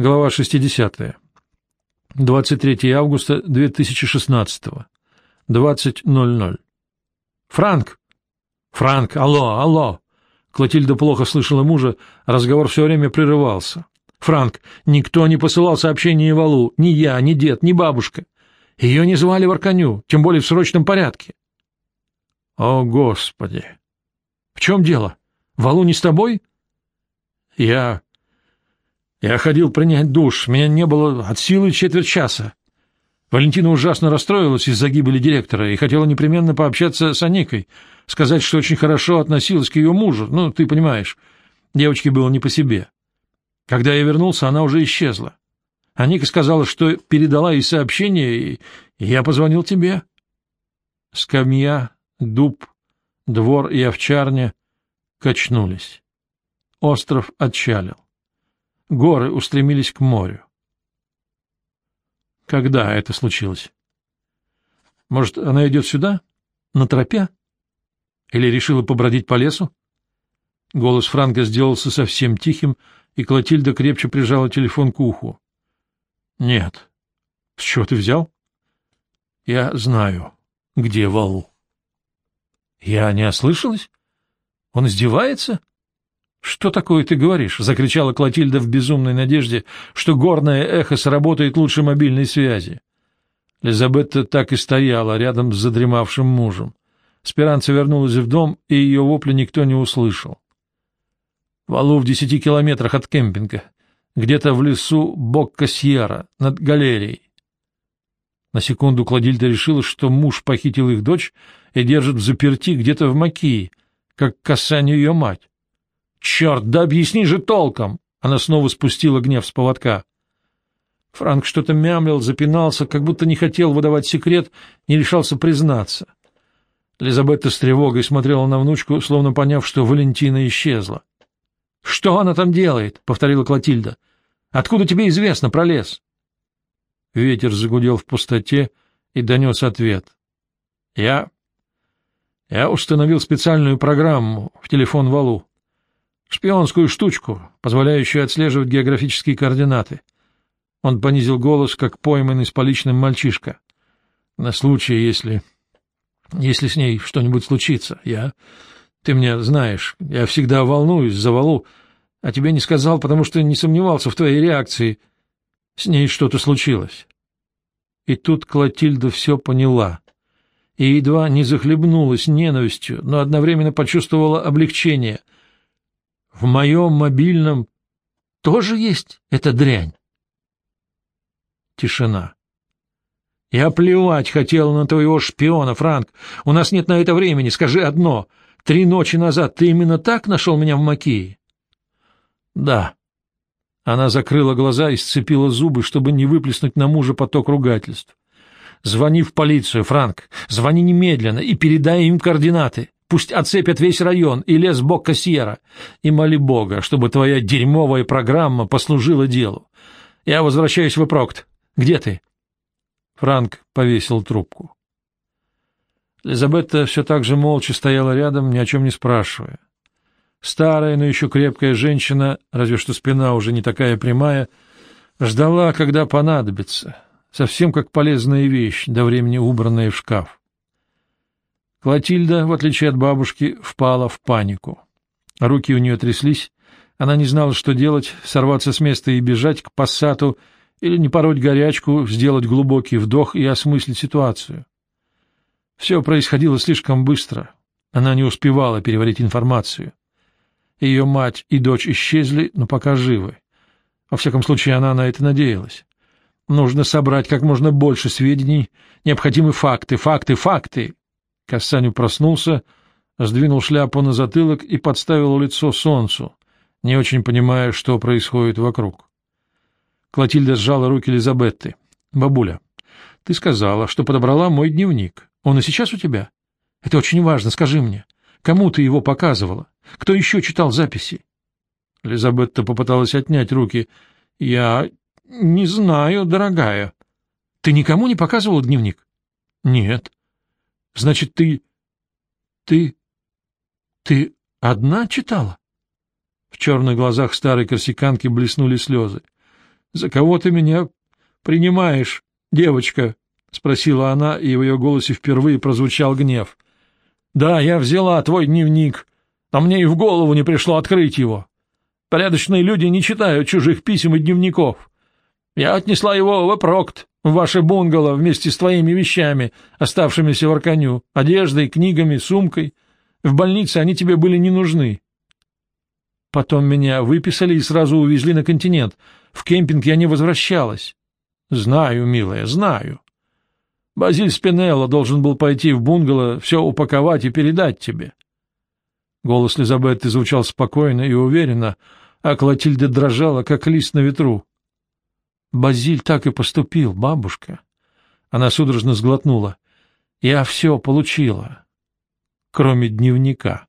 Глава 60. 23 августа 2016. 20.00. «Франк! Франк! Алло! Алло!» Клотильда плохо слышала мужа, разговор все время прерывался. «Франк, никто не посылал сообщение Валу, ни я, ни дед, ни бабушка. Ее не звали в Арканю, тем более в срочном порядке». «О, Господи! В чем дело? Валу не с тобой?» «Я... Я ходил принять душ, меня не было от силы четверть часа. Валентина ужасно расстроилась из-за гибели директора и хотела непременно пообщаться с Аникой, сказать, что очень хорошо относилась к ее мужу. Ну, ты понимаешь, девочке было не по себе. Когда я вернулся, она уже исчезла. Аника сказала, что передала ей сообщение, и я позвонил тебе. Скамья, дуб, двор и овчарня качнулись. Остров отчалил. Горы устремились к морю. Когда это случилось? Может, она идет сюда? На тропе? Или решила побродить по лесу? Голос Франка сделался совсем тихим, и Клотильда крепче прижала телефон к уху. — Нет. — С чего ты взял? — Я знаю, где Вал. — Я не ослышалась? Он издевается? — Что такое ты говоришь? — закричала Клотильда в безумной надежде, что горное эхо сработает лучше мобильной связи. Лизабетта так и стояла рядом с задремавшим мужем. Спиранца вернулась в дом, и ее вопли никто не услышал. Валу в десяти километрах от кемпинга, где-то в лесу Бокка-Сьерра, над галереей. На секунду Кладильда решила, что муж похитил их дочь и держит в заперти где-то в Макии, как касание ее мать. «Черт, да объясни же толком!» Она снова спустила гнев с поводка. Франк что-то мямлил, запинался, как будто не хотел выдавать секрет, не решался признаться. Лизабетта с тревогой смотрела на внучку, словно поняв, что Валентина исчезла. — Что она там делает? — повторила Клотильда. — Откуда тебе известно про лес? Ветер загудел в пустоте и донес ответ. — Я... Я установил специальную программу в телефон Валу. Шпионскую штучку, позволяющую отслеживать географические координаты. Он понизил голос, как пойманный с поличным мальчишка. На случай, если... если с ней что-нибудь случится. Я... Ты меня знаешь, я всегда волнуюсь за Валу, а тебе не сказал, потому что не сомневался в твоей реакции. С ней что-то случилось. И тут Клотильда все поняла и едва не захлебнулась ненавистью, но одновременно почувствовала облегчение — в моем мобильном тоже есть эта дрянь? Тишина. Я плевать хотел на твоего шпиона, Франк. У нас нет на это времени. Скажи одно. Три ночи назад ты именно так нашел меня в Макии? Да. Она закрыла глаза и сцепила зубы, чтобы не выплеснуть на мужа поток ругательств. Звони в полицию, Франк. Звони немедленно и передай им координаты. Пусть оцепят весь район и лес Бокка-Сьерра. И моли Бога, чтобы твоя дерьмовая программа послужила делу. Я возвращаюсь в Эпрокт. Где ты? Франк повесил трубку. Лизабетта все так же молча стояла рядом, ни о чем не спрашивая. Старая, но еще крепкая женщина, разве что спина уже не такая прямая, ждала, когда понадобится, совсем как полезная вещь, до времени убранная в шкаф. Клотильда, в отличие от бабушки, впала в панику. Руки у нее тряслись, она не знала, что делать, сорваться с места и бежать к пассату или не пороть горячку, сделать глубокий вдох и осмыслить ситуацию. Все происходило слишком быстро, она не успевала переварить информацию. Ее мать и дочь исчезли, но пока живы. Во всяком случае, она на это надеялась. Нужно собрать как можно больше сведений, необходимы факты, факты, факты, Кассаню проснулся, сдвинул шляпу на затылок и подставил лицо солнцу, не очень понимая, что происходит вокруг. Клотильда сжала руки Лизабетты. — Бабуля, ты сказала, что подобрала мой дневник. Он и сейчас у тебя? Это очень важно, скажи мне. Кому ты его показывала? Кто еще читал записи? Лизабетта попыталась отнять руки. — Я не знаю, дорогая. — Ты никому не показывала дневник? — Нет. Значит, ты... ты... ты одна читала? В черных глазах старой корсиканки блеснули слезы. — За кого ты меня принимаешь, девочка? — спросила она, и в ее голосе впервые прозвучал гнев. — Да, я взяла твой дневник, но мне и в голову не пришло открыть его. Порядочные люди не читают чужих писем и дневников. Я отнесла его в Эпрокт, в ваше бунгало, вместе с твоими вещами, оставшимися в Арканю, одеждой, книгами, сумкой. В больнице они тебе были не нужны. Потом меня выписали и сразу увезли на континент. В кемпинг я не возвращалась. Знаю, милая, знаю. Базиль Спинелло должен был пойти в бунгало, все упаковать и передать тебе. Голос Лизабетты звучал спокойно и уверенно, а Клотильда дрожала, как лист на ветру. Базиль так и поступил, бабушка. Она судорожно сглотнула. Я все получила, кроме дневника.